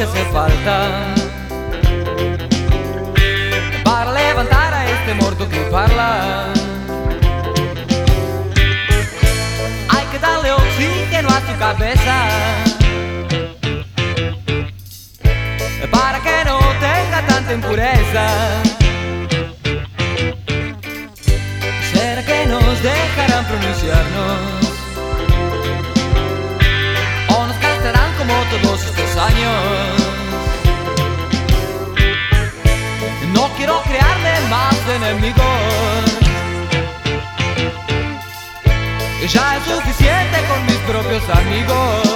que hace falta para levantar a este muerto que parla. Hay que darle oxígeno a tu cabeza para que no tenga tanta impureza. ¿Será que nos dejarán pronunciarnos? Amigos.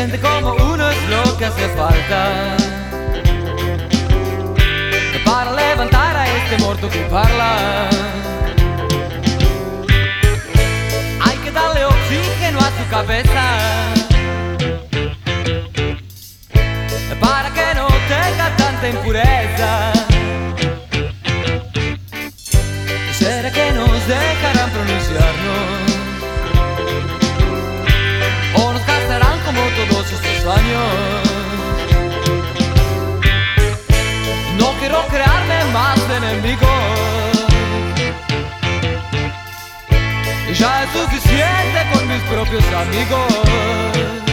Gente como uno es lo que hace falta. Para levantar a este muerto que parla. Hay que darle oxígeno a su cabeza. Para que no tenga tanta impureza No quiero crearme más enemigos. Ya es suficiente con mis propios amigos.